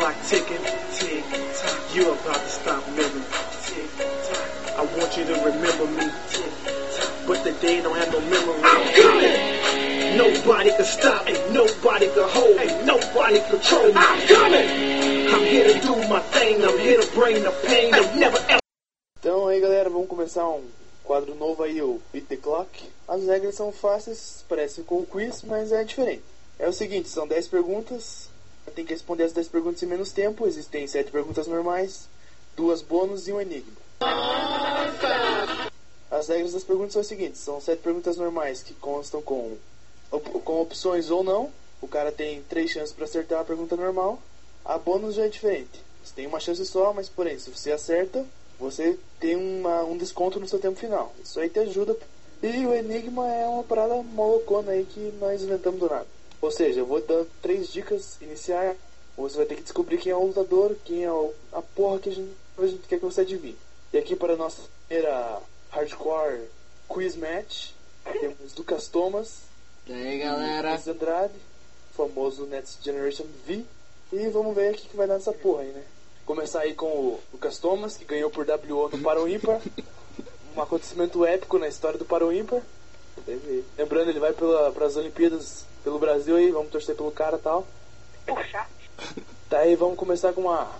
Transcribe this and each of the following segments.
clock ticking, tick tock. You're about to stop living, tick tock. I want you to remember me, tick tock. But the day don't have no memory. I'm coming. Nobody can stop me, nobody can hold me, nobody control me. I'm coming. I'm here to do my thing, I'm here to bring the pain. I'm never ever. Então aí galera, vamos começar um quadro novo aí, o Beat the Clock. As regras são fáceis, parecem com o quiz, mas é diferente. É o seguinte, são 10 perguntas, tem que responder as 10 perguntas em menos tempo, existem 7 perguntas normais, duas bônus e um enigma. As regras das perguntas são as seguintes, são 7 perguntas normais que constam com, op- com opções ou não, o cara tem 3 chances para acertar a pergunta normal, a bônus já é diferente. Você tem uma chance só, mas porém, se você acerta, você tem uma- um desconto no seu tempo final. Isso aí te ajuda. E o Enigma é uma parada malucona aí que nós inventamos do nada. Ou seja, eu vou dar três dicas iniciais. Você vai ter que descobrir quem é o lutador, quem é o- a porra que a gente, a gente quer que você adivinhe. E aqui para a nossa primeira hardcore quiz match, temos Lucas Thomas, E aí galera, Luiz Andrade, famoso Next Generation V. E vamos ver o que vai dar nessa porra aí, né? Começar aí com o Lucas Thomas, que ganhou por WO no Paro Ímpar. um acontecimento épico na história do Paro Ímpar. Lembrando, ele vai para as Olimpíadas pelo Brasil aí, vamos torcer pelo cara e tal. Puxa. Tá aí, vamos começar com uma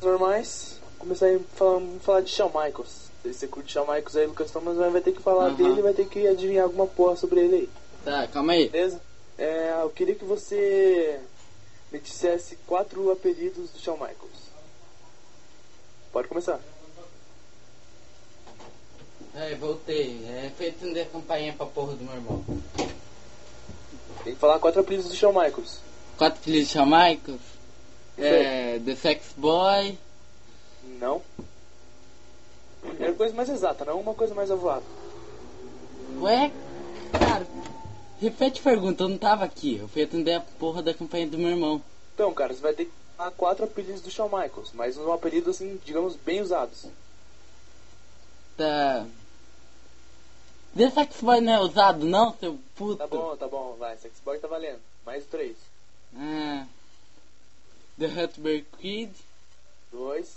normais. Começar aí falando, falar de Shawn Michaels. Se você curte Shawn Michaels aí, Lucas Thomas vai ter que falar Aham. dele e vai ter que adivinhar alguma porra sobre ele aí. tá, calma aí. Beleza? É, eu queria que você me dissesse quatro apelidos do Shawn Michaels. Pode começar. É, voltei. É feito um campainha pra porra do meu irmão. Tem que falar quatro apelidos do Shawn Michaels. Quatro filhos de Shawn Michaels. É, The Sex Boy. Não. É coisa mais exata, não uma coisa mais avoada. Ué? Cara, repete a pergunta, eu não tava aqui. Eu fui atender a porra da campanha do meu irmão. Então, cara, você vai ter que falar quatro apelidos do Shawn Michaels, mas um apelido assim, digamos, bem usados. Tá. The Sex Boy não é usado não, seu puto? Tá bom, tá bom, vai. Sex Boy tá valendo. Mais três. Ah, The Hutberg Kid. Dois.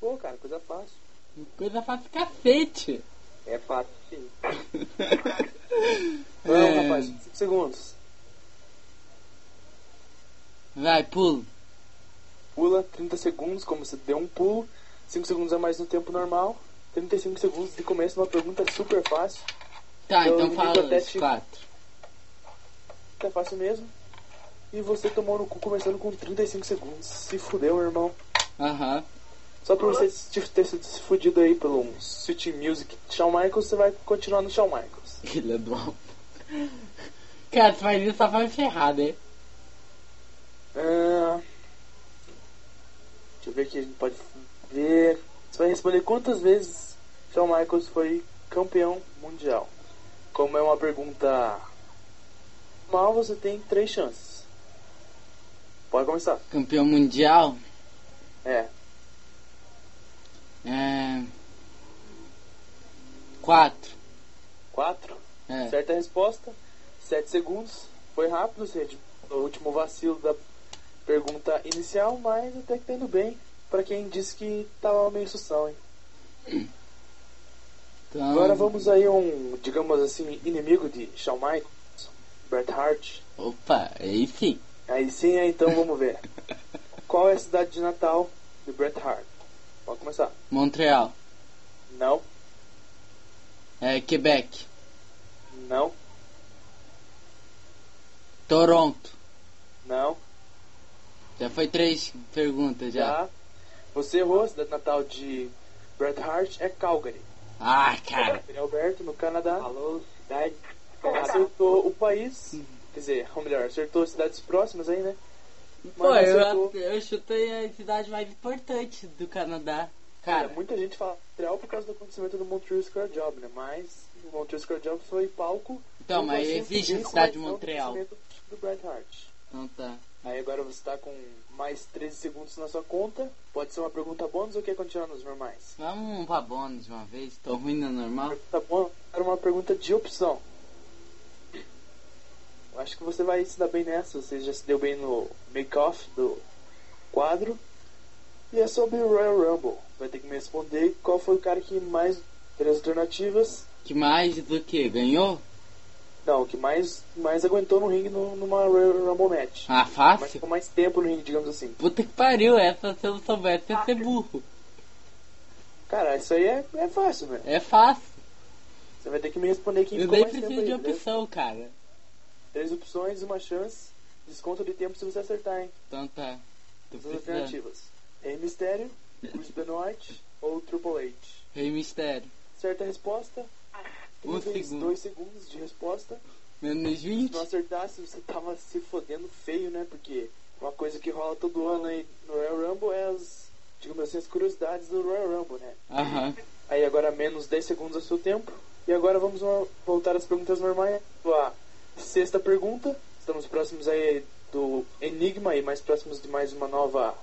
Pô, cara, coisa fácil. Coisa fácil cacete. É fácil, sim. Não, É. rapaz, 5 segundos. Vai, pulo. Pula 30 segundos, como você deu um pulo. 5 segundos a mais no tempo normal. 35 segundos de começo, uma pergunta super fácil. Tá, então digo fala até os te- quatro. É fácil mesmo. E você tomou no cu começando com 35 segundos. Se fudeu, irmão. Aham. Só por você te- ter sido se fudido aí pelo um Sweet Music de Shawn Michaels, você vai continuar no Shawn Michaels. Filha do alto. Cara, você faz isso só pra me ferrar, né? Ah, deixa eu ver aqui, a gente pode ver. Você vai responder quantas vezes Shawn Michaels foi campeão mundial. Como é uma pergunta mal, você tem três chances. Pode começar. Campeão mundial. É, É. Quatro. quatro. É. Certa resposta. Sete segundos. Foi rápido, gente. O último vacilo da pergunta inicial, mas até que tá indo bem. Pra quem disse que tava meio sução, hein? Então, Agora vamos aí um, digamos assim, inimigo de Shawn Michaels, Bret Hart. Opa, aí sim. Aí sim, então vamos ver. Qual é a cidade de Natal de Bret Hart? Pode começar. Montreal. Não, É, Quebec. não, Toronto. não, Já foi três perguntas já. já. Você errou, a cidade natal de Bret Hart é Calgary. Ah, cara. É Alberto, no Canadá. Alô, cidade. Acertou o país, quer dizer, ou melhor, acertou cidades próximas aí, né? Pô, eu, eu chutei a cidade mais importante do Canadá. Cara, Cara, muita gente fala Montreal por causa do acontecimento do Montreal Square Job, né? Mas o Montreal Square Job foi palco. Então, mas existe a cidade de Montreal. Do Bret Hart. então tá. Aí agora você tá com mais 13 segundos na sua conta. Pode ser uma pergunta bônus ou quer continuar nos normais? Vamos pra bônus uma vez. Tô ruim no normal. Pergunta bônus era uma pergunta de opção. Eu acho que você vai se dar bem nessa. Você já se deu bem no make-off do quadro. E é sobre o Royal Rumble. Vai ter que me responder qual foi o cara que mais. Três alternativas. Que mais do que? Ganhou? Não, o que mais, mais aguentou no ringue no- numa Royal Rumble match. Ah, Mas fácil? ficou mais tempo no ringue, digamos assim. Puta que pariu, essa se eu não soubesse ia ser burro. Cara, isso aí é, é fácil, né? É fácil. Você vai ter que me responder quem Eu ficou nem mais tempo preciso aí. de beleza? opção, cara. Três opções, uma chance. Desconto de tempo se você acertar, hein? Então tá. Tô As alternativas. Rei Mistério, Chris Benoit ou Triple H. Rei Mistério. Certa resposta. Um segundo. dois segundos de resposta. Menos Se 20? não acertasse, você tava se fodendo feio, né? Porque uma coisa que rola todo ano aí no Royal Rumble é as, digamos assim, as curiosidades do Royal Rumble, né? Aham. Aí agora menos 10 segundos é seu tempo. E agora vamos voltar às perguntas normais. A sexta pergunta. Estamos próximos aí do Enigma e mais próximos de mais uma nova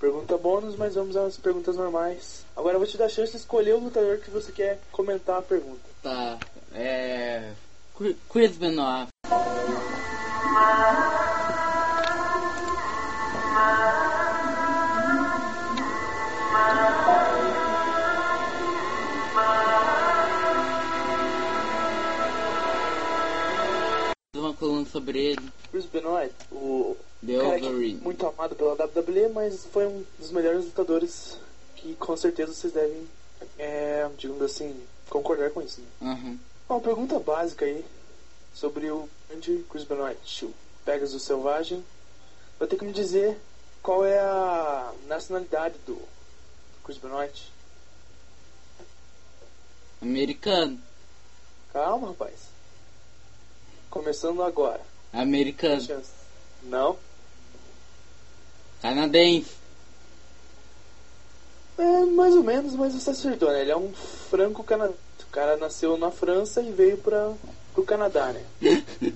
pergunta bônus, mas vamos às perguntas normais. Agora eu vou te dar a chance de escolher o lutador que você quer comentar a pergunta. Tá. É. Chris Benoit. Uma coluna sobre ele. Chris Benoit, o The cara que Wolverine. muito amado pela WWE, mas foi um dos melhores lutadores que com certeza vocês devem, é, digamos assim, concordar com isso. Né? Aham. Uma pergunta básica aí sobre o grande Chris Benoit, o Pegasus Selvagem. Vai ter que me dizer qual é a nacionalidade do Chris Benoit. Americano. Calma, rapaz. Começando agora. Americano. Não. Canadense. É, mais ou menos, mas você acertou, né? Ele é um franco-canadense. O cara nasceu na França e veio para pro Canadá, né?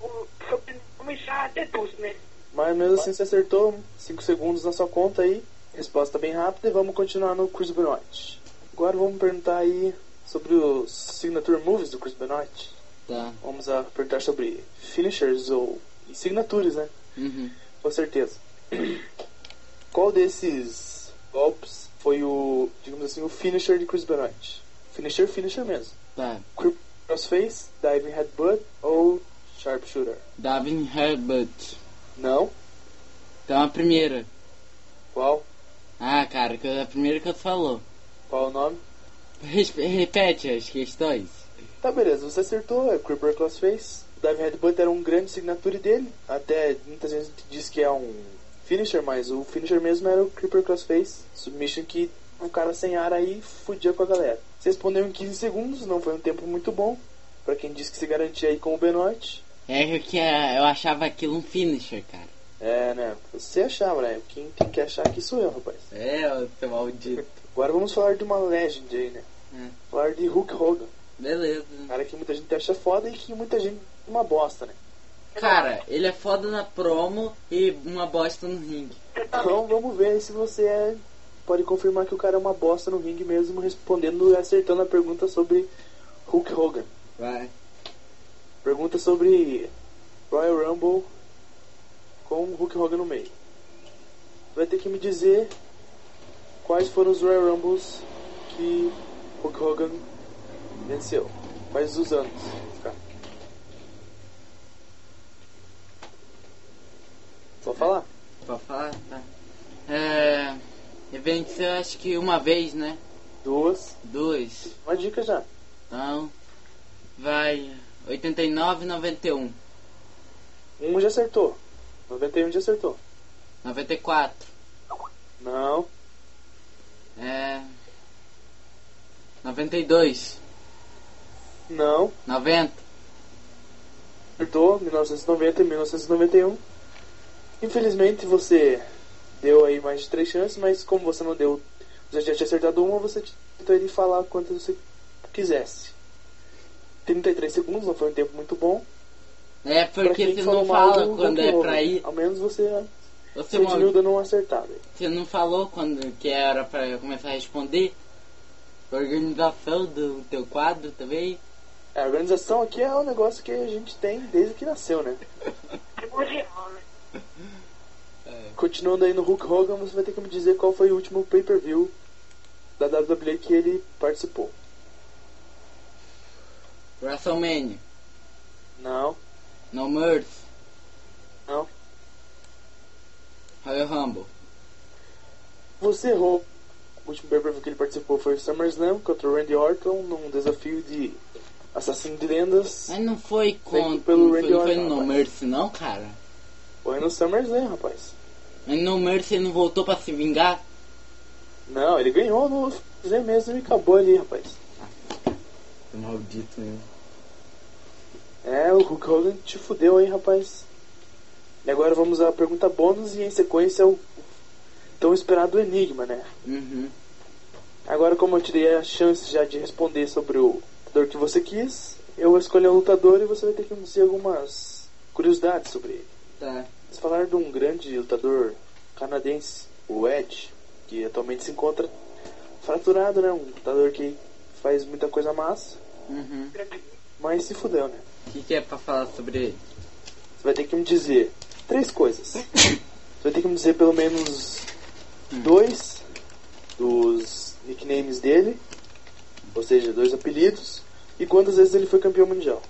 O sobrenome já deduz, né? Mas mesmo assim você acertou 5 segundos na sua conta aí. Resposta bem rápida e vamos continuar no Chris Benoit. Agora vamos perguntar aí sobre os signature moves do Chris Benoit. Tá. Vamos a perguntar sobre finishers ou signatures, né? Uhum. Com certeza. Qual desses golpes foi o, digamos assim, o finisher de Chris Benoit? Finisher, finisher mesmo. Tá. Crossface, Diving Headbutt ou Sharpshooter? Davin Herbert. Não. Então a primeira. Qual? Ah, cara, que a primeira que você falou. Qual o nome? Repete as questões. Tá, beleza, você acertou, é Creeper Crossface. O Diving Headbutt era um grande signature dele. Até muitas vezes diz que é um finisher, mas o finisher mesmo era o Creeper Crossface. Submission que o cara sem ar aí fudia com a galera. Você respondeu em 15 segundos, não foi um tempo muito bom. Pra quem disse que se garantia aí com o Benoit. É que é- eu achava aquilo um finisher, cara. É, né? Você achava, né? Quem tem que achar aqui sou eu, rapaz. É, seu maldito. Agora vamos falar de uma legend aí, né? É. Falar de Hulk Hogan. Beleza. Um cara que muita gente acha foda e que muita gente uma bosta, né? Cara, ele é foda na promo e uma bosta no ringue. Então vamos ver se você é. Pode confirmar que o cara é uma bosta no ringue mesmo, respondendo e acertando a pergunta sobre Hulk Hogan. Vai. Pergunta sobre Royal Rumble com Hulk Hogan no meio. Vai ter que me dizer quais foram os Royal Rumbles que Hulk Hogan venceu. Quais os anos? Cara. Vou falar? Pode falar? Tá. É. Ele venceu acho que uma vez, né? Duas. Duas. Uma dica já. Então. Vai. 89 91. Um já acertou. 91 já acertou. 94. Não. É. 92. Não. 90. Acertou. 1990 e 1991. Infelizmente você deu aí mais de três chances, mas como você não deu. Você já tinha acertado uma, você tentou ele falar quanto você quisesse. 33 segundos, não foi um tempo muito bom. É porque você não fala do quando é Hogan. pra ir. Ao menos você Você, uma acertada. aí. você não falou quando que era pra eu começar a responder? A organização do teu quadro também? A organização aqui é um negócio que a gente tem desde que nasceu, né? Primordial, né? Continuando aí no Hulk Hogan, você vai ter que me dizer qual foi o último pay-per-view da WWE que ele participou. WrestleMania. Não, No Mercy. não. Royal Rumble. Você errou. O último pay-per-view que ele participou foi o SummerSlam contra o Randy Orton num desafio de assassino de lendas. Mas não foi com. pelo não foi, Randy não foi Orton, no rapaz. Mercy, não, cara. Foi no SummerSlam, rapaz. Mas no Mercy ele não voltou pra se vingar? Não, ele ganhou no SummerSlam mesmo e acabou ali, rapaz. Maldito mesmo. É, o Hulk Hogan te fudeu aí, rapaz. E agora vamos à pergunta bônus e em sequência o tão esperado enigma, né? Uhum. Agora, como eu te dei a chance já de responder sobre o lutador que você quis, eu vou escolher um lutador e você vai ter que me dizer algumas curiosidades sobre ele. Tá. Vamos falar de um grande lutador canadense, o Edge, que atualmente se encontra fraturado, né? Um lutador que faz muita coisa massa, Uhum. mas se fudeu, né? O que, que é pra falar sobre ele? Você vai ter que me dizer três coisas. Você vai ter que me dizer pelo menos dois dos nicknames dele, ou seja, dois apelidos, e quantas vezes ele foi campeão mundial.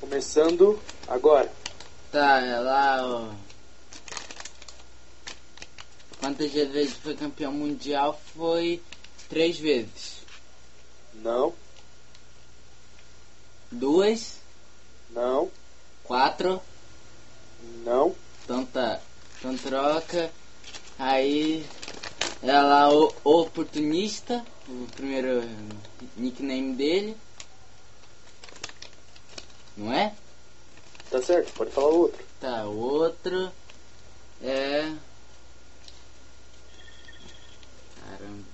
Começando agora. Tá, é lá, ó. Quantas vezes foi campeão mundial? Foi três vezes. Não, Duas, não, quatro, não, então tá. Então troca. Aí lá o oportunista, o primeiro nickname dele. Não é? tá certo, pode falar o outro. Tá, outro é. Caramba.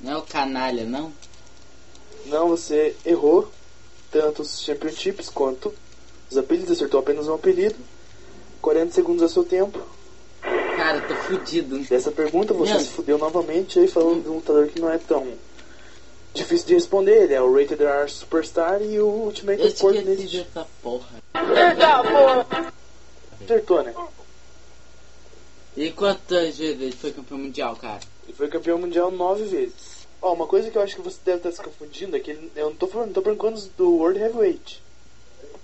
Não é o canalha, não? Não, você errou tanto os championships quanto os apelidos, acertou apenas um apelido. 40 segundos é seu tempo. Cara, tô fudido. Dessa pergunta você Não. se fudeu novamente aí falando de um lutador que não é tão difícil de responder. Ele é o Rated R Superstar e o Ultimate Eu esqueci Opportunist. dessa porra. Acertou, né? E quantas vezes ele foi campeão mundial, cara? Ele foi campeão mundial nove vezes. Ó, uma coisa que eu acho que você deve estar se confundindo é que ele- eu não tô falando, não tô perguntando do World Heavyweight.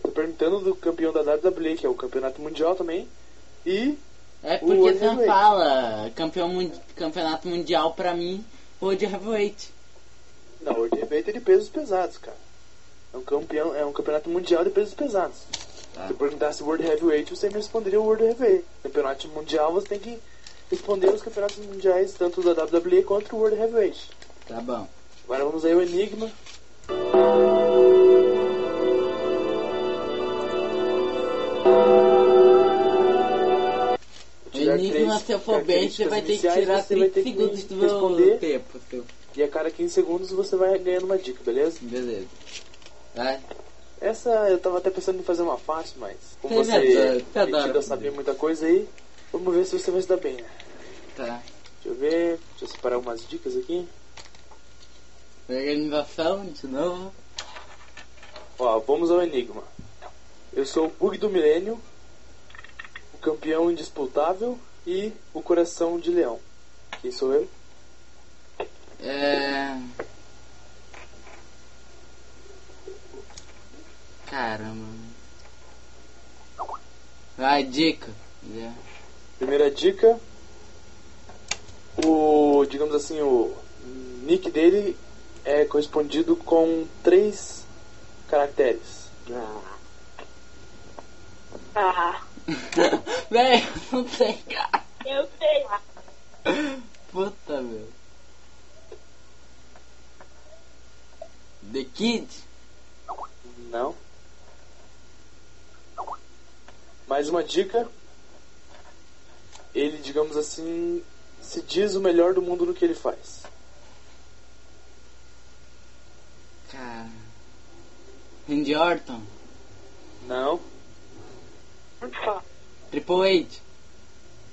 Tô perguntando do campeão da WWE, que é o campeonato mundial também. E É O porque World você não Heavyweight. fala campeão campeonato mundial pra mim, World Heavyweight. Não, World Heavyweight é de pesos pesados, cara. É um, campeão, é um campeonato mundial de pesos pesados. Tá. Se eu perguntasse World Heavyweight, você me responderia o World Heavyweight. Campeonato mundial, você tem que responder os campeonatos mundiais, tanto da WWE quanto o World Heavyweight. Tá bom. Agora vamos aí ao Enigma. Enigma, se eu for bem, você vai ter que tirar você vai 30 ter que segundos do meu responder. tempo, seu. E a cada 15 segundos você vai ganhando uma dica, beleza? Beleza. Vai. Essa eu tava até pensando em fazer uma fácil, mas como Você você adora- é adora metido a saber fazer. muita coisa aí, vamos ver se você vai se dar bem, né? Tá. Deixa eu ver, deixa eu separar umas dicas aqui. Organização, de novo. Ó, vamos ao enigma. Eu sou o Bug do Milênio, o campeão indisputável e o coração de leão. Quem sou eu? É. Caramba. Vai, dica. É. Primeira dica. O, digamos assim, o nick dele é correspondido com três caracteres. Ah, Véi, não sei, cara. eu sei. Puta, meu. The Kid? Não. Mais uma dica. Digamos assim, se diz o melhor do mundo no que ele faz. Cara. Randy Orton? Não. Triple H?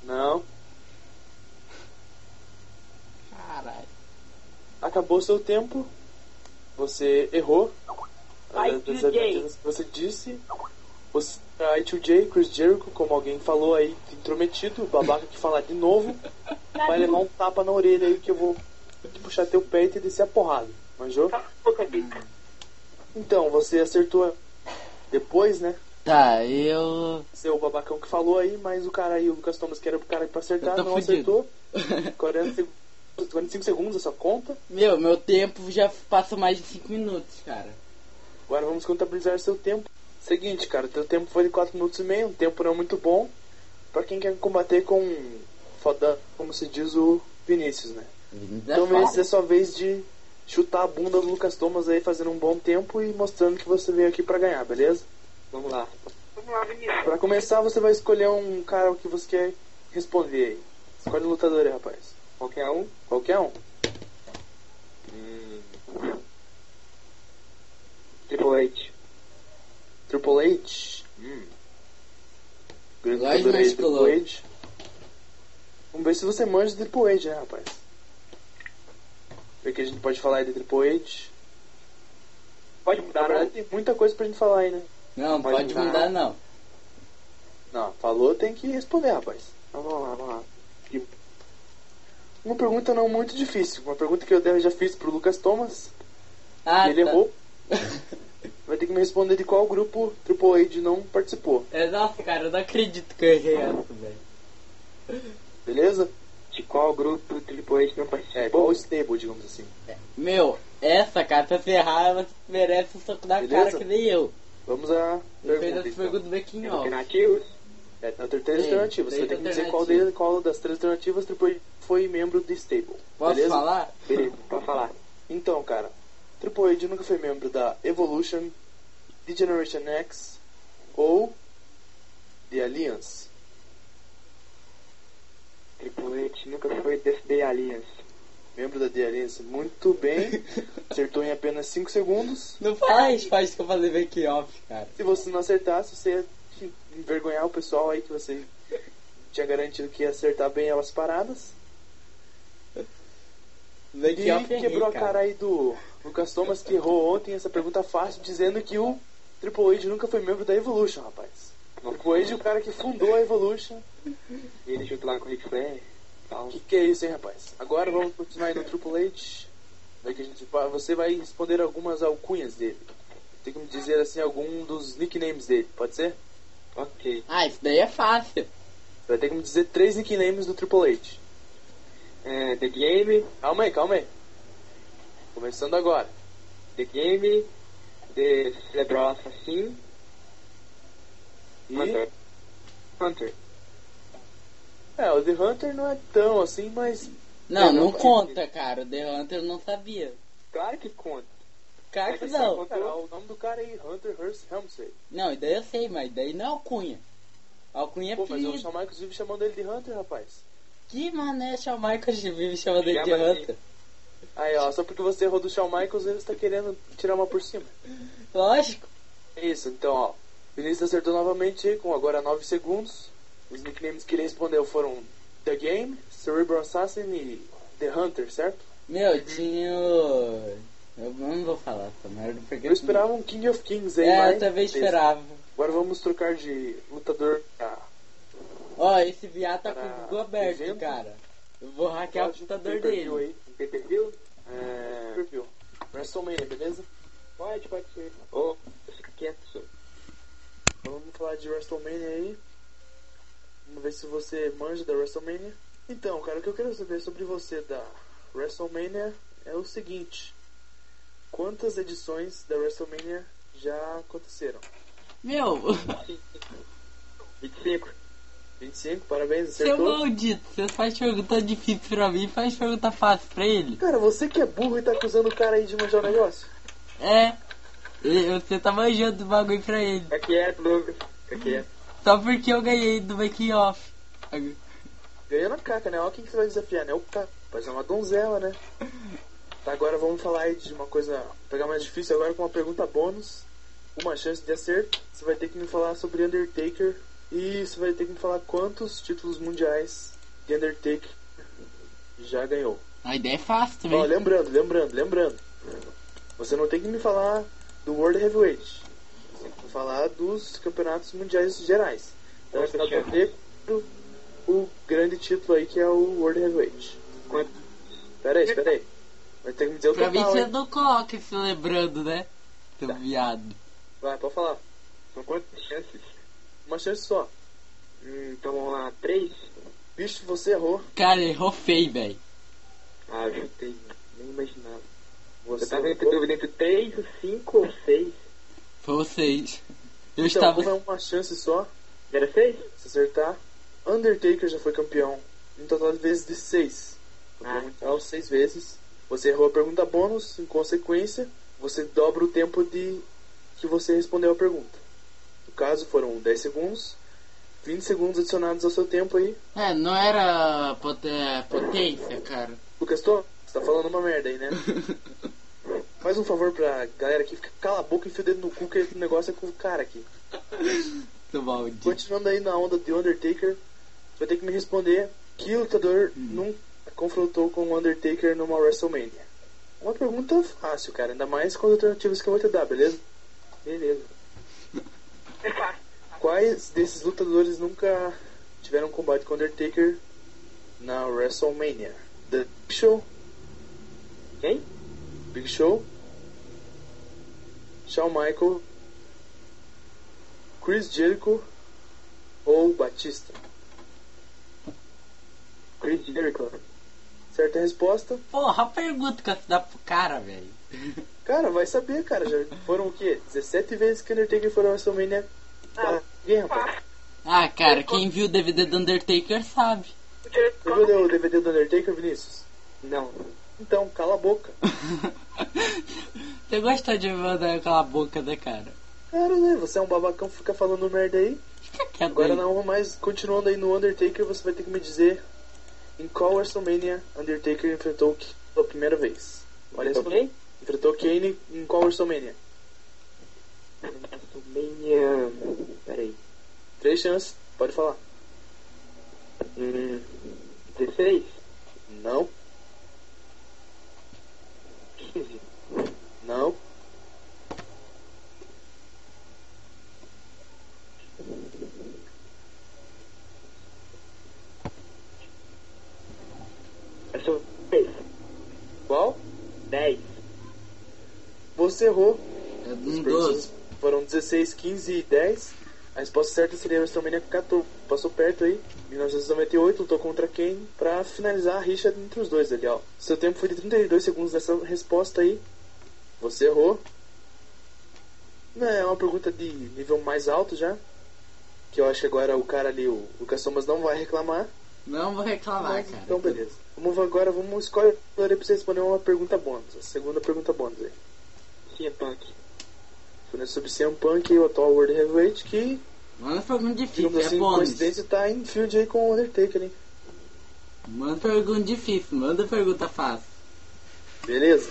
não. Caralho. Acabou seu tempo. Você errou. Você disse, você, I2J, Chris Jericho, como alguém falou aí, intrometido, o babaca que falar de novo, vai levar um tapa na orelha aí que eu vou puxar teu peito e descer a porrada. Manjou? Então, você acertou depois, né? Tá, eu. Seu babacão que falou aí, mas o cara aí, o Lucas Thomas, que era o cara pra acertar, não fudido. acertou. 40 seg- 45 segundos essa conta. Meu, meu tempo já passa mais de 5 minutos, cara. Agora vamos contabilizar seu tempo. Seguinte, cara, teu tempo foi de 4 minutos e meio, um tempo não muito bom. Pra quem quer combater com foda, como se diz o Vinícius, né? Então Vinícius é sua vez de chutar a bunda do Lucas Thomas aí, fazendo um bom tempo e mostrando que você veio aqui pra ganhar, beleza? Vamos lá. Vamos lá, Vinícius. Pra começar, você vai escolher um cara que você quer responder aí. Escolhe um lutador aí, rapaz. Qualquer um? Qualquer um. Hum. Triple H. Triple H? Hum. Grande lutador aí, mais Triple. H. Vamos ver se você manja de Triple H, né, rapaz? O que a gente pode falar aí de Triple H? Pode Na mudar, verdade, não? tem muita coisa pra gente falar aí, né? Não, Pode pode mudar. mudar não. Não, falou, tem que responder, rapaz. Então, vamos lá, vamos lá. Uma pergunta não muito difícil. Uma pergunta que eu já fiz pro Lucas Thomas. Ah, ele tá. errou. Vai ter que me responder de qual grupo Triple H não participou. É, nossa, cara, eu não acredito que eu errei essa, velho. Beleza? De qual grupo H não É, participou? qual stable, digamos assim. Meu, essa, cara, se você errar, ela merece um soco na Beleza? cara que nem eu. Vamos fiz pergunta. essa Então. pergunta do making off. Alternativos? É, na ter- três Sim, alternativas. Você ter que dizer qual, alternativas. dele, qual das três alternativas Triple H foi membro de stable. Posso beleza? falar? Beleza, pode falar. Então, cara, Triple H nunca foi membro da Evolution, The Generation X ou The Alliance. Triple H nunca foi desse The Alliance. Membro da The Alliance, muito bem. Acertou em apenas 5 segundos. Não faz, faz que eu fazer making off, cara. Se você não acertasse, você ia envergonhar o pessoal aí que você tinha garantido que ia acertar bem as paradas. Making E errei, quebrou a cara aí do Lucas Thomas, que errou ontem essa pergunta fácil, dizendo que o Triple H nunca foi membro da Evolution, rapaz. O Triple H é o cara que fundou a Evolution. E ele junto lá com o Ric Flair. Tal. Que que é isso, hein, rapaz? Agora vamos continuar aí no Triple H. Daí que a gente, você vai responder algumas alcunhas dele. Tem que me dizer assim algum dos nicknames dele, pode ser? Ok. Ah, isso daí é fácil. Vai ter que me dizer três nicknames do Triple H. É, The Game, Calma aí, calma aí. Começando agora. The Game, The Cerebral Assassin, E, Hunter. Hunter. é, o The Hunter não é tão assim, mas Não, É, não não- conta, cara. O The Hunter eu não sabia. Claro que conta. Claro que Mas não. o nome do cara aí, Hunter Hearst Helmsley. Não, e daí eu sei, mas daí não é alcunha. Alcunha é Pô, mas. Shawn Michaels vive chamando ele de Hunter, rapaz. Que mané Michaels vive chamando ele de Chama de- Hunter? Aí, ó, só porque você errou do Shawn Michaels, ele está querendo tirar uma por cima. Lógico. Isso, então, ó. Vinícius acertou novamente com agora 9 segundos. Os nicknames que ele respondeu foram The Game, Cerebral Assassin e The Hunter, certo? Meu, tinha. Eu não vou falar essa merda porque... Eu esperava um King of Kings aí, É, mas- eu também esperava. Agora vamos trocar de lutador pra Ó, esse viado tá com o Google aberto, evento. cara. Eu vou hackear o pay-per-view dele. aí. Pay-per-view? É... WrestleMania, beleza? Pode, pode ser. Ô, fica quieto, senhor. Vamos falar de WrestleMania aí. Vamos ver se você manja da WrestleMania. Então, cara, o que eu quero saber sobre você da WrestleMania é o seguinte: quantas edições da WrestleMania já aconteceram? Meu, 25. 25, parabéns, seu acertou. maldito, você faz pergunta difícil pra mim, faz pergunta fácil pra ele. Cara, você que é burro e tá acusando o cara aí de manjar o negócio? É, você tá manjando o bagulho pra ele. Fica quieto, Lucas. Fica quieto. Só porque eu ganhei do making off. Ganhou na caca, né? Olha quem que você vai desafiar, né? O. Mas é uma donzela, né? Tá, agora vamos falar aí de uma coisa. Pegar mais difícil agora com uma pergunta bônus. Uma chance de acerto. Você vai ter que me falar sobre Undertaker. E você vai ter que me falar quantos títulos mundiais de Undertaker já ganhou. A ideia é fácil também. Ó, lembrando, lembrando, lembrando. Você não tem que me falar do World Heavyweight. Vou falar dos campeonatos mundiais gerais. Então Nossa, vai tá ter o grande título aí que é o World Heavyweight. Quanto? Pera aí, espera aí. Vai ter que me dizer o Pra mim total, você não coloca se lembrando, né? Seu viado. Vai, pode falar. São quantas chances? Uma chance só. Hum, então vamos lá, três? Bicho, você errou. Cara, errou feio, velho. Ah, eu chutei, nem imaginava. Você Eu tava entre dúvida entre três, cinco ou seis. Foi vocês. Eu Então, estava. como é uma chance só, Era seis? se acertar, Undertaker já foi campeão em total de vezes de seis. Campeão Ah. mundial seis vezes. Você errou a pergunta bônus, em consequência, você dobra o tempo de que você respondeu a pergunta. Caso, foram 10 segundos, 20 segundos adicionados ao seu tempo aí. É, não era é, potência, cara. Lucas, tô, você tá falando uma merda aí, né? Faz um favor pra galera aqui, fica, cala a boca e enfia o dedo no cu, que o negócio é com o cara aqui. Continuando aí na onda de Undertaker, você vai ter que me responder que lutador nunca confrontou com o Undertaker numa WrestleMania. Uma pergunta fácil, cara, ainda mais com as alternativas que eu vou te dar, beleza? Beleza. Quais desses lutadores nunca tiveram combate com Undertaker na WrestleMania? The Big Show, Quem? Big Show, Shawn Michael, Chris Jericho ou Batista? Chris Jericho. Certa resposta? Porra, a pergunta que você dá pro cara, velho. Cara, vai saber, cara. Já foram o quê? 17 vezes que o Undertaker foi na WrestleMania. Ah, Ninguém, rapaz. Ah, cara, quem viu o DVD do Undertaker sabe. Você viu o DVD do Undertaker, Vinícius? Não. Então, cala a boca. Você gosta de mandar aquela boca, né, cara? Cara, né? Você é um babacão fica falando merda aí. Fica quieto Agora aí. não, mas continuando aí no Undertaker, você vai ter que me dizer em qual WrestleMania Undertaker enfrentou pela primeira vez. Olha Enfrentou quem? Enfrentou Kane em qual WrestleMania? WrestleMania. Peraí. Três chances, pode falar. Hum. 16? Não, 15? não, Eu sou 10. qual? 10. Você errou. É um 12. Foram 16, 15 e 10. A resposta certa seria WrestleMania 14. Passou perto aí. 1998 lutou contra quem pra finalizar a rixa entre os dois ali, ó. Seu tempo foi de 32 segundos nessa resposta aí. Você errou. Não, é uma pergunta de nível mais alto já. Que eu acho que agora o cara ali, o Lucas Thomas, não vai reclamar. Não vou reclamar, Mas, cara. então beleza. Vamos agora, vamos escolher pra você responder uma pergunta bônus. A segunda pergunta bônus aí. Sim, é punk. Foi sobre CM Punk e o atual World Heavyweight que Manda pergunta difícil, Digamos é assim, bônus. coincidência tá em field aí com o Undertaker, hein? Manda pergunta difícil, manda pergunta fácil. Beleza.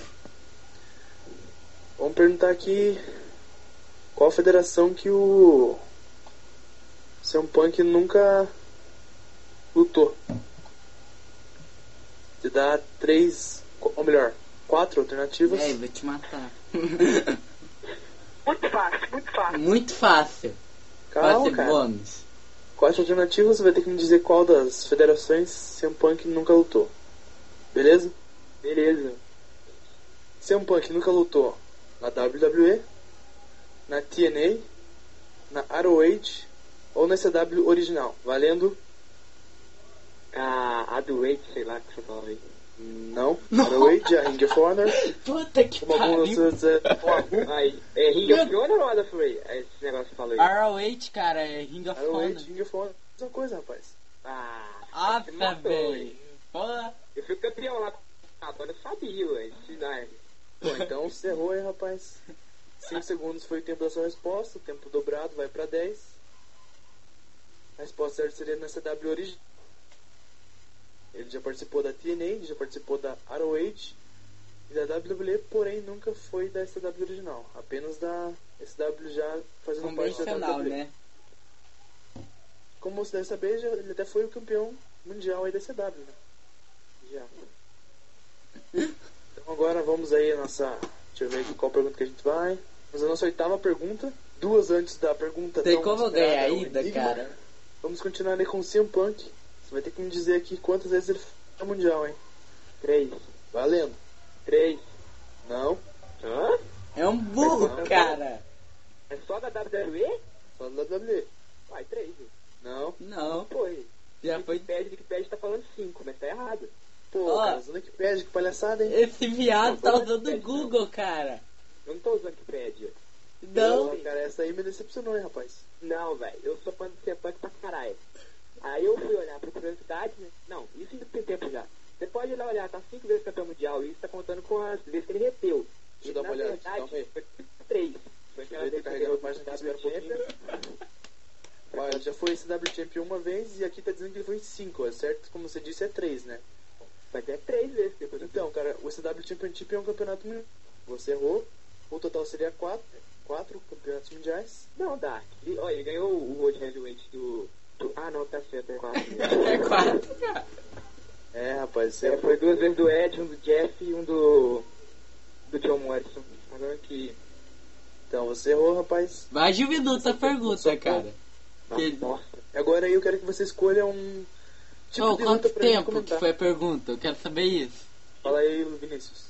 Vamos perguntar aqui qual federação que o CM Punk nunca lutou. Te dá três, ou melhor, quatro alternativas. Véi, vou te matar. Muito fácil, muito fácil. Muito fácil. Calma, fácil cara. bônus. Quatro alternativas, você vai ter que me dizer qual das federações CM Punk nunca lutou. Beleza? Beleza. CM Punk nunca lutou na WWE, na TNA, na ROH ou na CW original. Valendo? A, a do Wade, sei lá que você fala aí. Não. ROH, a Ring of Honor. Puta que Como pariu. dizer, Aí, é Ring of Honor ou Ada Free? É esse negócio que falou aí. ROH, cara, é Ring of ROH, Honor. Ring of Honor. Mesma coisa, rapaz. Ah, Nossa, matou, velho. Eu fui campeão lá. Agora eu sabia, ué. Cidade. Bom, então você errou aí, rapaz. 5 segundos foi o tempo da sua resposta. O tempo dobrado vai pra 10. A resposta certa seria na CW original. Ele já participou da TNA, já participou da ROH e da WWE, porém nunca foi da SW original. Apenas da SW já fazendo parte da WWE. né? Como você deve saber, já- ele até foi o campeão mundial aí da CW, né? Já. Então agora vamos aí a nossa. Deixa eu ver qual pergunta que a gente vai. Mas a nossa oitava pergunta, duas antes da pergunta. Tem tão como eu ganhar o ainda, cara? Vamos continuar ali com o CM Punk. Você vai ter que me dizer aqui quantas vezes ele foi Mundial, hein? Três. Valendo. Três. Não, Hã? É um burro, cara. É só da WWE? só do WWE. Vai, três. hein? Não, Não, Foi. já foi. Wikipedia, Wikipedia tá falando cinco, mas tá errado. pô, Ó. cara, usando Wikipedia, que palhaçada, hein? Esse viado tá Não, usando não, o Google, cara. Eu não tô usando Wikipedia. Não. Pô, cara, essa aí me decepcionou, hein, rapaz. Não, velho, eu sou fã do CM Punk pra caralho. Aí eu fui olhar por curiosidade, né? Não, isso ainda tem tempo já. Você pode ir lá olhar, tá cinco vezes campeão mundial, e isso tá contando com as vezes que ele reteu. Deixa eu dar uma na olhada verdade, foi três. Foi que ele a página aqui, ganhou espera um o Champions. Olha, já foi esse W Champion uma vez e aqui tá dizendo que ele foi em cinco, é certo? Como você disse, é três, né? Mas é três vezes depois Então, cara, o CW Championship é um campeonato mundial. Você errou, o total seria quatro, quatro campeonatos mundiais. Não, Dark. Ele, olha, ele ganhou o World Heavyweight do, Ah, não, tá certo, é quatro. É quatro, cara. É, rapaz, você É, foi duas vezes do Ed, um do Jeff e um do. do John Morrison. Agora que. Então, você errou, rapaz. Mais de um minuto a pergunta, cara. Que- Nossa. Agora aí eu quero que você escolha um tipo de quanto tempo que foi a pergunta? Eu quero saber isso. Fala aí, Vinícius.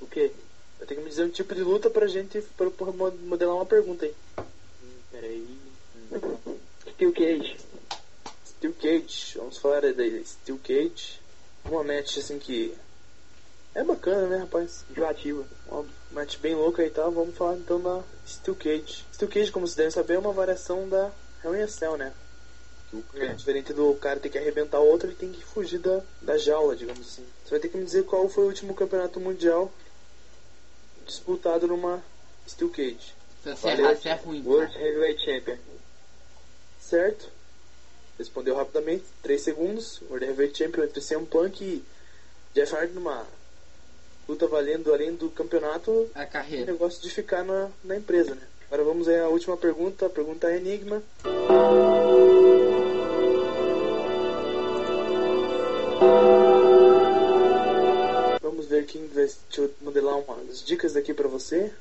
O quê? Eu tenho que me dizer um tipo de luta pra gente pra, pra modelar uma pergunta aí. Hum, peraí. Steel Cage. Steel Cage, vamos falar da Steel Cage. Uma match assim que é bacana, né, rapaz? Enjoativa. Uma match bem louca e tal. Vamos falar então da Steel Cage. Steel Cage, como vocês devem saber, é uma variação da Hell in a Cell, né? É É. diferente do cara ter que arrebentar o outro, ele tem que fugir da, da jaula, digamos assim. Você vai ter que me dizer qual foi o último campeonato mundial disputado numa Steel Cage. Se você Valeu. errar, você é ruim, World. Heavyweight Champion. Certo? Respondeu rapidamente, 3 segundos. World Heavyweight Champion entre CM Punk e Jeff Hardy numa luta valendo além do campeonato A o carreira. negócio de ficar na, na empresa, né? Agora vamos à última pergunta, a pergunta é Enigma. Vamos ver quem vai deixa eu modelar umas dicas aqui pra você.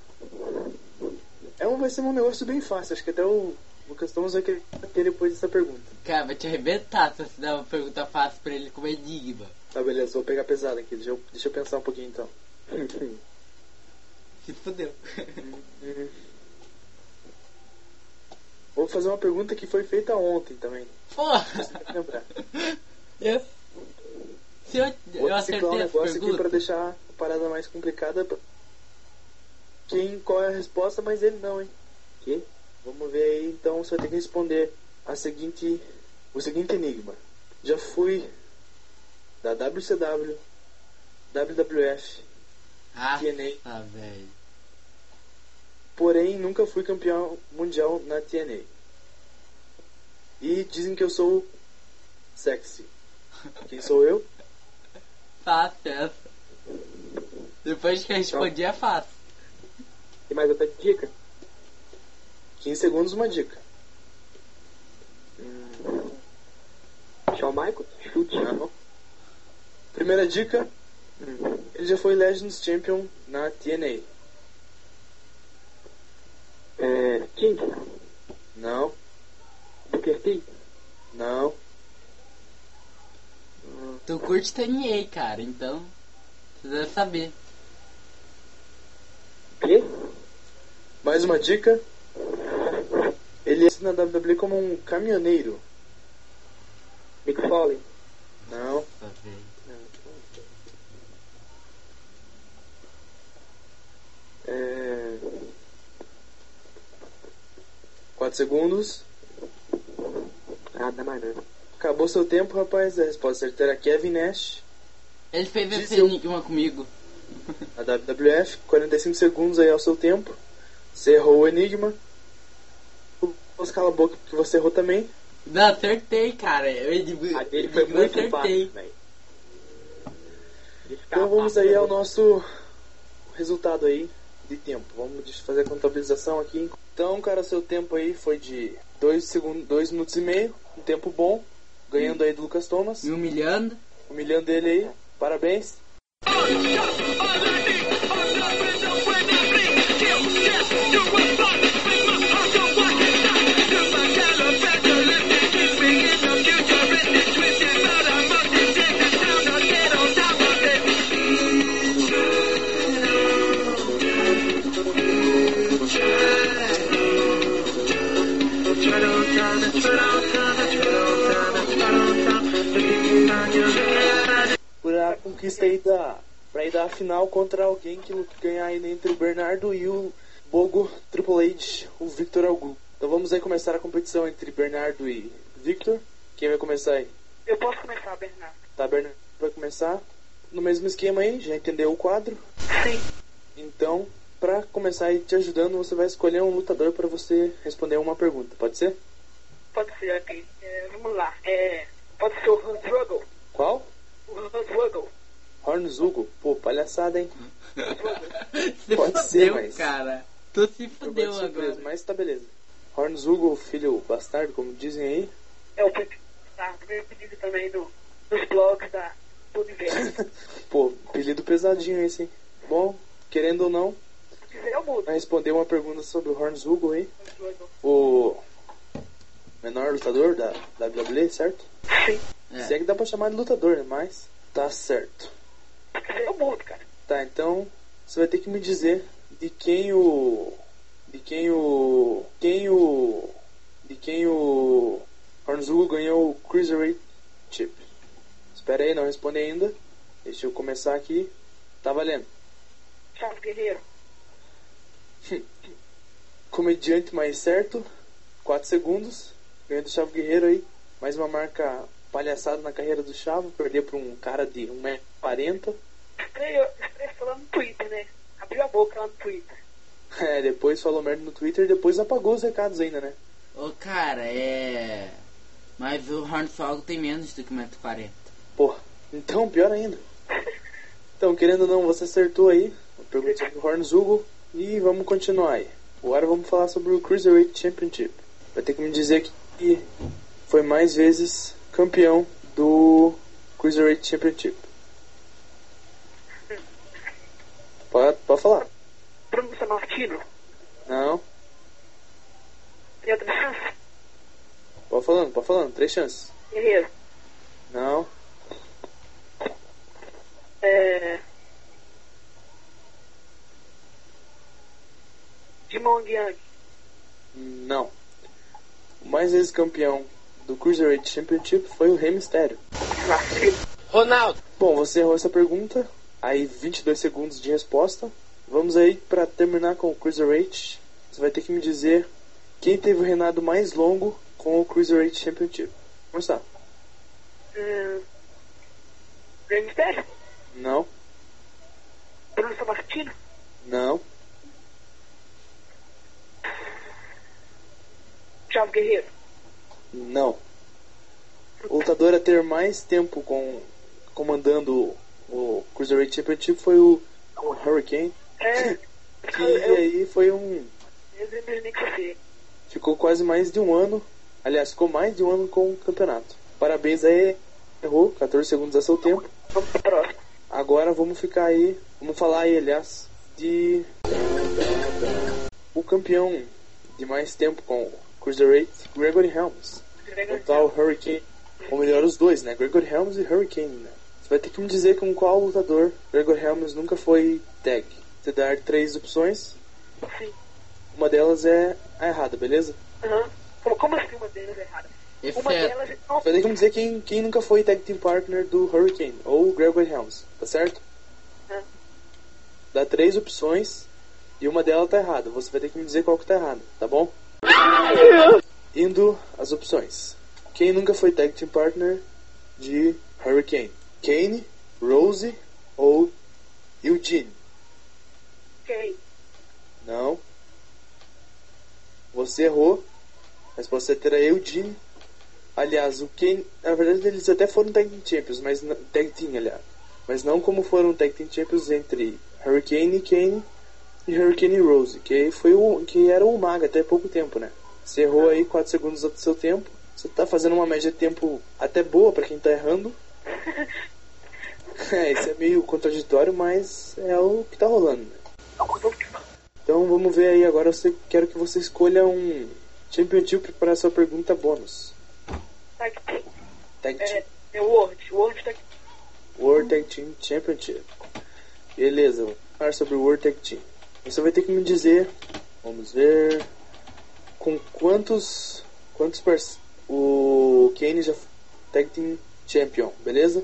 É um, vai ser um negócio bem fácil, acho que até o Lucas Thomas vai querer depois dessa pergunta. Cara, vai te arrebentar se você der uma pergunta fácil pra ele como enigma. Tá, beleza, vou pegar pesado aqui, deixa eu, deixa eu pensar um pouquinho então. Se fudeu. Vou fazer uma pergunta que foi feita ontem também. Porra! Lembrar. Eu... Se eu, Vou eu um acertei essa negócio aqui pergunta... pra deixar a parada mais complicada. Quem, qual é a resposta, mas ele não, hein? Que? Vamos ver aí, então você vai ter que responder a seguinte, o seguinte enigma. Já fui da WCW, WWF, Ah, TNA, tá, velho. porém nunca fui campeão mundial na TNA. E dizem que eu sou sexy. Quem sou eu? Fácil essa. Depois que eu respondi é fácil. Tem mais outra dica? 15 segundos, uma dica. Shawn Michaels? Chute. Não. Primeira dica, ele já foi Legends Champion na TNA. É. King. Não, Booker T. não. Tu curte TNA, cara, então... Você deve saber. Quê? Mais uma dica. Ele na WWE como um caminhoneiro. Mick Foley. Não. É. 4 segundos. Dá mais nada. Acabou seu tempo, rapaz. A resposta certa era Kevin Nash, Ele fez esse eu- enigma comigo. a WWF. 45 segundos aí ao seu tempo. Você errou o enigma. Vamos cala a boca porque você errou também. Não, acertei, cara. Eu enigma, A dele foi enigma muito acertei. fácil. Então vamos aí ao nosso resultado aí de tempo. Vamos fazer a contabilização aqui. Então, cara, seu tempo aí foi de 2 segundos, 2 minutos e meio, um tempo bom, ganhando aí do Lucas Thomas, Me humilhando. humilhando ele aí. Parabéns. Pra ir dar a final contra alguém que ganhar aí entre o Bernardo e o Bogo Triple H, o Victor Augusto. Então vamos aí começar a competição entre Bernardo e Victor. Quem vai começar aí? Eu posso começar, Bernardo? Tá, Bernardo vai começar. No mesmo esquema aí, já entendeu o quadro? Sim. Então, pra começar aí te ajudando, você vai escolher um lutador para você responder uma pergunta, pode ser? Pode ser, ok. É, vamos lá. É, pode ser o Hornswoggle. Qual? O Hornswoggle. Hornzugo. Pô, palhaçada, hein? Se Pode fudeu, ser, mas- cara. Tu se fudeu de surpresa, agora. Mas tá beleza. Hornzugo, filho bastardo, como dizem aí. É o tá, pedido também do, dos blogs da, do universo. Pô, apelido pesadinho esse, hein? Bom, querendo ou não, vai responder uma pergunta sobre o Hornzugo aí. O menor lutador da WWE, certo? Sim. É. Se é que dá pra chamar de lutador, né? Mas tá certo. Quiser, eu mudo, cara. Tá, então você vai ter que me dizer de quem o. De quem o. Quem o. De quem o. Hornzugo ganhou o Cruiserweight Chip. Espera aí, não responde ainda. Deixa eu começar aqui. Tá valendo. Charles Guerreiro. Comediante mais certo. 4 segundos. Ganhou do Chavo Guerreiro aí. Mais uma marca palhaçada na carreira do Chavo. Perder pra um cara de 1,40m. Estreia, estreia falando no Twitter, né? Abriu a boca lá no Twitter. É, depois falou merda no Twitter e depois apagou os recados ainda, né? Ô, cara, é... Mas o Hornswoggle tem menos do que 1,40m. Porra, então pior ainda. Então, querendo ou não, você acertou aí. A pergunta sobre o Hornzugo. E vamos continuar aí. Agora vamos falar sobre o Cruiserweight Championship. Vai ter que me dizer que foi mais vezes campeão do Cruiserweight Championship. Pode, pode falar. Bruno Sammartino. Não, Tem outra chance? pode falando, pode falando. Três chances. Guerreiro. Não, É... Dimon Yang. não. O mais vezes campeão do Cruiserweight Championship foi o Rey Mysterio. Vacilo. Ronaldo! Bom, você errou essa pergunta. Aí 22 segundos de resposta. Vamos aí para terminar com o Cruiserweight. Você vai ter que me dizer quem teve o reinado mais longo com o Cruiserweight Championship. Vamos começar. Hum... Mysterio. Não, Bruno Sammartino. não, Charles Guerreiro. não. O lutador a ter mais tempo com comandando o Cruiserweight Championship foi o, o Hurricane. É... Que eu, aí foi um. Ficou quase mais de um ano. Aliás, ficou mais de um ano com o campeonato. Parabéns aí. Errou, 14 segundos é seu tempo. Vamos pro próximo. Agora vamos ficar aí, vamos falar aí, aliás, de o campeão de mais tempo com o Cruiserweight, Gregory Helms. O tal Hurricane, ou melhor, os dois, né? Gregory Helms e Hurricane, né? Vai ter que me dizer com qual lutador Gregory Helms nunca foi tag. Você dar três opções, Sim. uma delas é a errada, beleza? Aham. Como, como assim uma delas é errada? Uma Exceto. delas... Não, Você vai ter que me dizer quem, quem nunca foi tag team partner do Hurricane, ou o Gregory Helms, tá certo? Dá três opções e uma delas tá errada. Você vai ter que me dizer qual que tá errada, tá bom? Indo as opções. Quem nunca foi tag team partner de Hurricane? Kane, Rose ou Eugene? Ok. Não. Você errou. A resposta certa era Eugene. Aliás, o Kane. Na verdade, eles até foram Tag Team Champions, mas. Tag Team, aliás. Mas não como foram Tag Team Champions entre Hurricane e Kane e Hurricane e Rose, que foi o. que era o Maga até pouco tempo, né? Você errou aí 4 segundos do seu tempo. Você tá fazendo uma média de tempo até boa pra quem tá errando. É, isso é meio contraditório, mas é o que tá rolando, né? Então vamos ver aí agora. Eu quero que você escolha um Championship para sua pergunta bônus. Tag Team. Tag Team. É, é Word. Word Tag World Tag Team Championship. Beleza, vamos falar sobre o World Tag Team. Você vai ter que me dizer, vamos ver, com quantos, quantos o Kane já Tag Team Champion, beleza?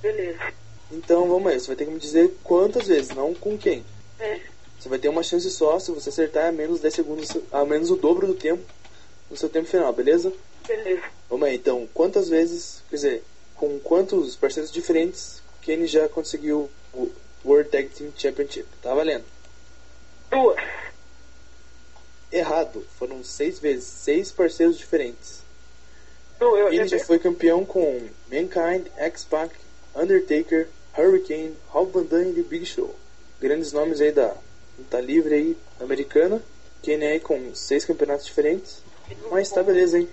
Beleza. Então vamos aí, você vai ter que me dizer quantas vezes, não com quem. É. Você vai ter uma chance só, se você acertar a menos 10 segundos, a menos o dobro do tempo no seu tempo final, beleza? Beleza. Vamos aí, então, quantas vezes, quer dizer, com quantos parceiros diferentes Kenny já conseguiu o World Tag Team Championship? Tá valendo. Duas. Errado, foram seis vezes, seis parceiros diferentes. Não, eu, eu, já foi campeão com Mankind, X-Pac, Undertaker, Hurricane, Rob Van Dam e Big Show. Grandes nomes aí da luta livre aí americana. Kenny aí com seis campeonatos diferentes. Mas tá beleza, hein?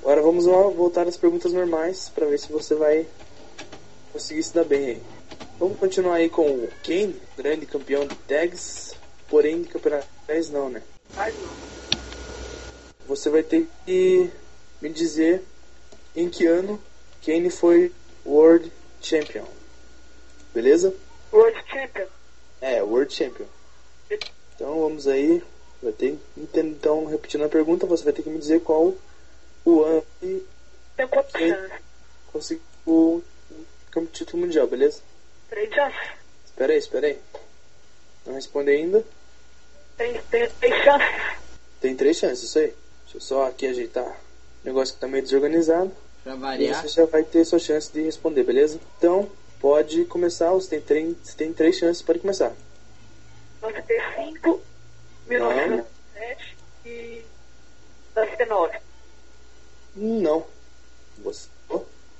Agora vamos lá voltar às perguntas normais pra ver se você vai conseguir se dar bem aí. Vamos continuar aí com o Kane, grande campeão de tags, porém de campeonatos não, né? Ai, não. Você vai ter que me dizer em que ano Kane foi World Champion. Beleza? World Champion. É, World Champion. Então vamos aí. Vai ter, então, repetindo a pergunta, você vai ter que me dizer qual o ano que conseguiu o título mundial, beleza? Três chances. Espera aí, espera aí. Não responde ainda. Tem, tem três chances. Tem três chances, isso aí. Deixa eu só aqui ajeitar. Negócio que tá meio desorganizado. Pra E variar. você já vai ter sua chance de responder, beleza? Então, pode começar. Você tem, três, você tem três chances, pode começar. 95, 1907 e 99. Não. Você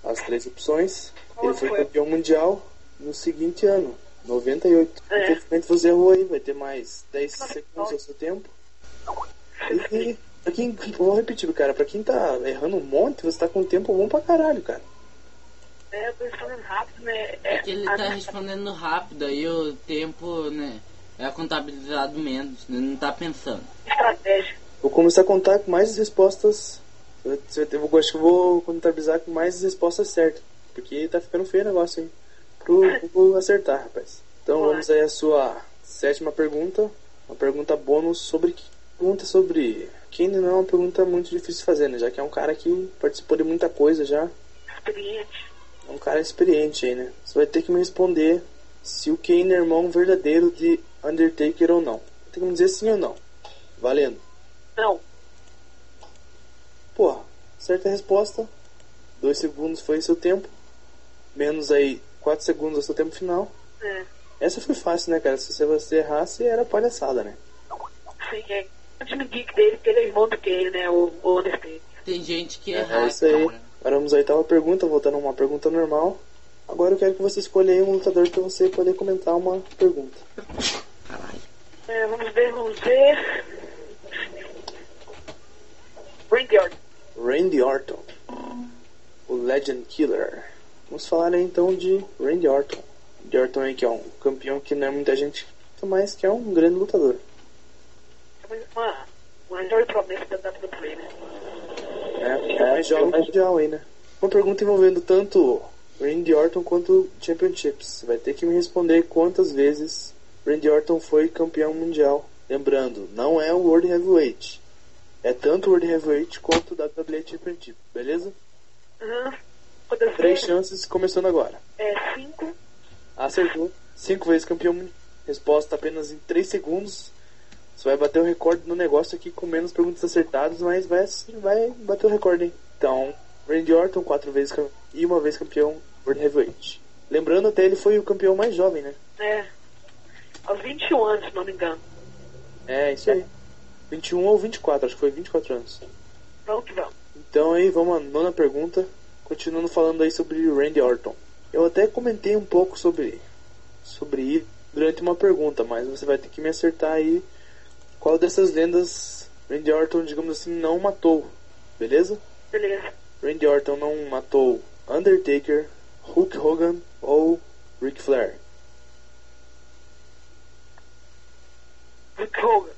as três opções. Qual Ele foi foi? campeão mundial no seguinte ano, 98. É. Infelizmente você errou aí, vai ter mais 10 segundos ao seu tempo. E pra quem. Vou repetir, cara, pra quem tá errando um monte, você tá com um tempo bom pra caralho, cara. É, eu tô respondendo rápido, né? É que ele a tá respondendo rápido, aí o tempo, né? É contabilizado menos, né, não tá pensando. estratégia. Vou começar a contar com mais respostas. Eu, eu vou- acho que eu vou contabilizar com mais respostas certas. Porque tá ficando feio o negócio, hein? Pro, pro acertar, rapaz. Então vamos aí à sua sétima pergunta. Uma pergunta bônus sobre. Pergunta sobre. Que ainda não é uma pergunta muito difícil de fazer, né? Já que é um cara que participou de muita coisa já. Experiente. É um cara experiente aí, né? Você vai ter que me responder se o Kane é irmão verdadeiro de Undertaker ou não. Tem que me dizer sim ou não. Valendo. Não. Porra, certa resposta. Dois segundos foi seu tempo. Menos aí quatro segundos é seu tempo final. É. Essa foi fácil, né, cara? Se você errasse, era palhaçada, né? Sim, é. O time geek dele, que ele é irmão do Kane, né? O, o Undertaker. Tem gente que É, erra, isso aí. cara. Agora vamos à oitava pergunta, voltando a uma pergunta normal. Agora eu quero que você escolha aí um lutador pra você poder comentar uma pergunta. Caralho. É, vamos ver, vamos ver. Randy Orton. Randy Orton, o Legend Killer. Vamos falar aí então de Randy Orton. Randy Orton aí que é um campeão que não é muita gente, mas que é um grande lutador. É uma, uma grande promessa da WWE, né? É, é jovem mundial aí, né? Uma pergunta envolvendo tanto Randy Orton quanto Championships. Vai ter que me responder quantas vezes Randy Orton foi campeão mundial. Lembrando, não é o World Heavyweight. É tanto o World Heavyweight quanto o WWE Championship, beleza? Quantas Três chances começando agora. É, cinco. Acertou. Cinco vezes campeão mundial. Resposta apenas em 3 segundos. Você vai bater o recorde no negócio aqui com menos perguntas acertadas, mas vai, vai bater o recorde, hein? Então, Randy Orton, quatro vezes e uma vez campeão World Heavyweight. Lembrando, até ele foi o campeão mais jovem, né? É. Aos 21 anos, se não me engano. É, isso aí. 21 ou 24, acho que foi 24 anos. Vamos que vamos. Então aí, vamos à nona pergunta. Continuando falando aí sobre Randy Orton. Eu até comentei um pouco sobre sobre isso durante uma pergunta, mas você vai ter que me acertar aí qual dessas lendas Randy Orton, digamos assim, não matou. Beleza? Beleza. Randy Orton não matou Undertaker, Hulk Hogan ou Ric Flair. Hulk Hogan.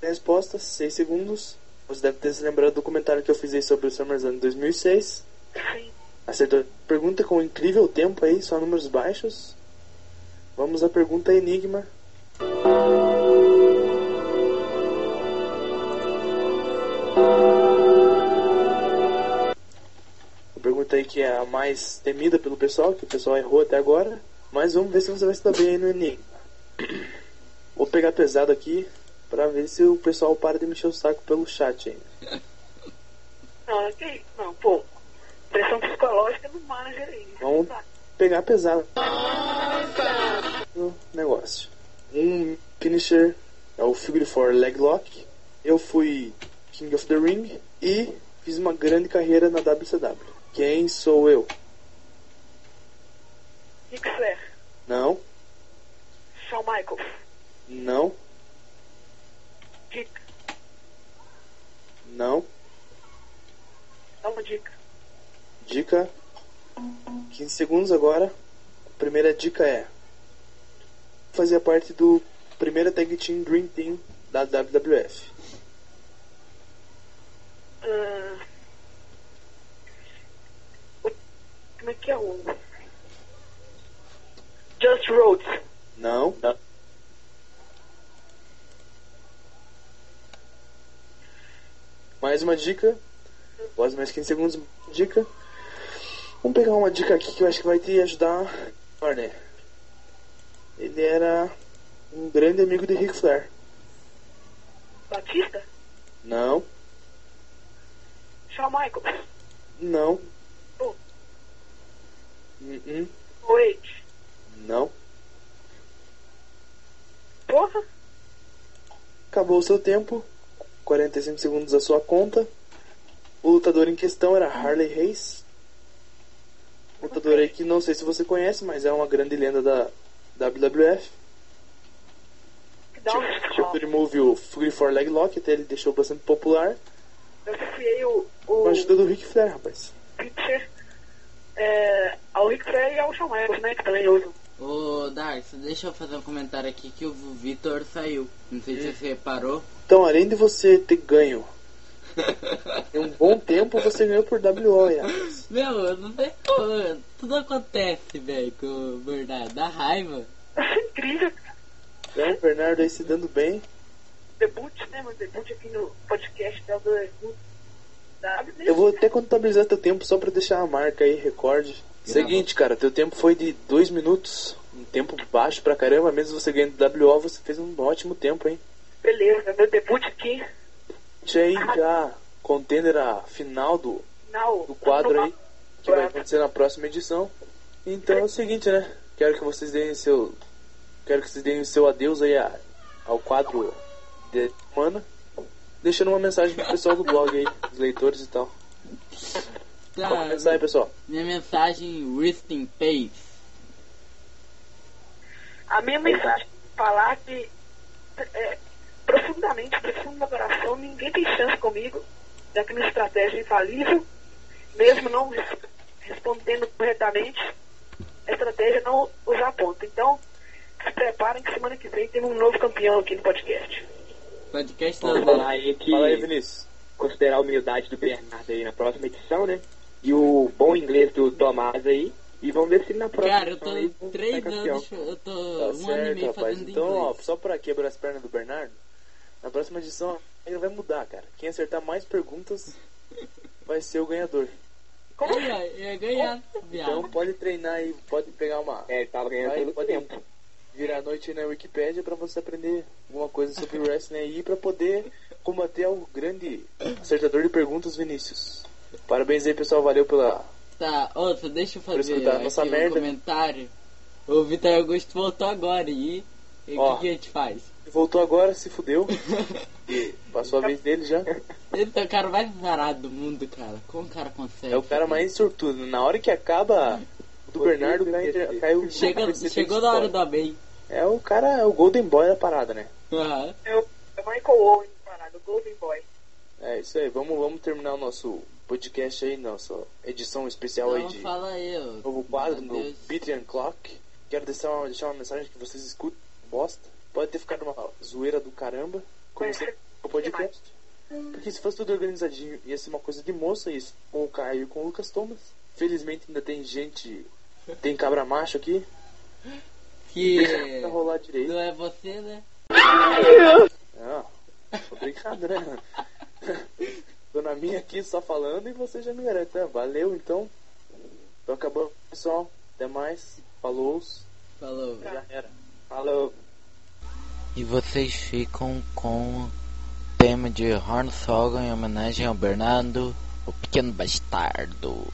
Resposta, 6 segundos. Você deve ter se lembrado do comentário que eu fiz aí sobre o SummerSlam de 2006. Sim. Acertou a pergunta com um incrível tempo aí, só números baixos. Vamos à pergunta Enigma. Pergunta aí que é a mais temida pelo pessoal, que o pessoal errou até agora. Mas vamos ver se você vai se dar bem aí no Enem. Vou pegar pesado aqui pra ver se o pessoal para de mexer o saco pelo chat ainda. Não, que Não, pô. Pressão psicológica no manager aí. Vamos pegar pesado no negócio. Um finisher é o Figure 4 Leg Lock. Eu fui King of the Ring e fiz uma grande carreira na WCW. Quem sou eu? Ric Flair, Não, Shawn Michaels, não, Dick, não. dá uma dica. Dica 15 segundos agora. A primeira dica é fazia parte do primeira tag team Dream Team da WWF. Ah, o- como é que é o. Just Rhodes, Não, Mais uma dica. Após mais 15 segundos, dica. Vamos pegar uma dica aqui que eu acho que vai te ajudar. né? Ele era um grande amigo de Ric Flair. Batista, Não, Shawn Michaels, não. Oh. Uh-uh, Wade. Não. Porra, Acabou o seu tempo. 45 segundos da sua conta. O lutador em questão era Harley Hayes. Lutador aí que não sei se você conhece, mas é uma grande lenda da WWF. um Tipo, ele move o Fury for Leg Lock, até ele deixou bastante popular. Eu desafiei o, Com o a ajuda do Ric Flair, rapaz. Pitcher é, ao Flair e ao Shawn Michaels, né? Que também usam. Ô, Darks, deixa eu fazer um comentário aqui que o Vitor saiu. Não sei se você reparou. Então, além de você ter ganho em um bom tempo, você ganhou por WO, rapaz. Meu, eu não sei como. Tudo acontece, velho, com o Bernardo. Dá raiva. Incrível. Então, o Bernardo aí se dando bem. Debut, né? Meu debut aqui no podcast da Eu vou até contabilizar teu tempo só pra deixar a marca aí, recorde. Seguinte, cara, teu tempo foi de 2 minutos. Um tempo baixo pra caramba, mesmo você ganhando WO, você fez um ótimo tempo, hein? Beleza, meu debut aqui. Gente aí já contender a final do, Final. do quadro aí, que vai acontecer na próxima edição. Então é o seguinte, né? Quero que vocês deem seu. Quero que vocês deem o seu adeus aí a- ao quadro de semana. Deixando uma mensagem pro pessoal do blog aí, os leitores e tal. Tá, Vamos começar aí, pessoal. minha mensagem, rest in peace. A minha mensagem é falar que é, profundamente, profundo no coração, ninguém tem chance comigo, já que minha estratégia é infalível, mesmo não res- respondendo corretamente, a estratégia é não usar ponto. Então, se preparem que semana que vem temos um novo campeão aqui no podcast. Podcast do falar aí que Fala aí, Vinícius. considerar a humildade do Bernardo aí na próxima edição, né? E o bom inglês do Tomás aí. E vamos ver se na próxima Cara, eu tô aí vamos três campeão. anos, eu tô Tá um ano e certo, meio rapaz. fazendo Então, ó, inglês. só pra quebrar as pernas do Bernardo, na próxima edição ele vai mudar, cara. Quem acertar mais perguntas vai ser o ganhador. Como ó, ia ganhar, Então pode treinar aí, pode pegar uma. É, ele tava ganhando Vai, todo o pode tempo. Virar a noite aí na Wikipédia pra você aprender alguma coisa sobre wrestling aí pra poder combater o grande acertador de perguntas, Vinícius. Parabéns aí, pessoal. Valeu pela. Tá, outra, deixa eu fazer escutar aqui nossa um merda. comentário. O Vitor Augusto voltou agora e e o que, que a gente faz? Voltou agora, se fudeu. E passou a vez dele já. Ele é o cara mais varado do mundo, cara. Como o cara consegue? É o cara fazer mais sortudo. Na hora que acaba o do Bernardo, cai, caiu. Chega, chegou na hora do amém. É o cara, é o Golden Boy da parada, né? Aham. é o Michael Owen parado, o Golden Boy. É isso aí. Vamos, vamos terminar o nosso podcast aí, nossa edição especial aí de fala aí, ó. novo quadro Meu no. Beatty Clock. Quero deixar uma, deixar uma mensagem que vocês escutem, bosta. Pode ter ficado uma zoeira do caramba, como sempre o podcast. Porque se fosse tudo organizadinho, ia ser uma coisa de moça isso, com o Caio e com o Lucas Thomas. Felizmente ainda tem gente, tem cabra macho aqui, Que pra rolar direito. não é você, né? Não, obrigado, né? Tô na minha aqui só falando e você já me garante. né? Valeu, então. Então acabou, pessoal. Até mais. Falou. Falou. Já era. Falou. E vocês ficam com o tema de Hornsogel em homenagem ao Bernardo, o pequeno bastardo.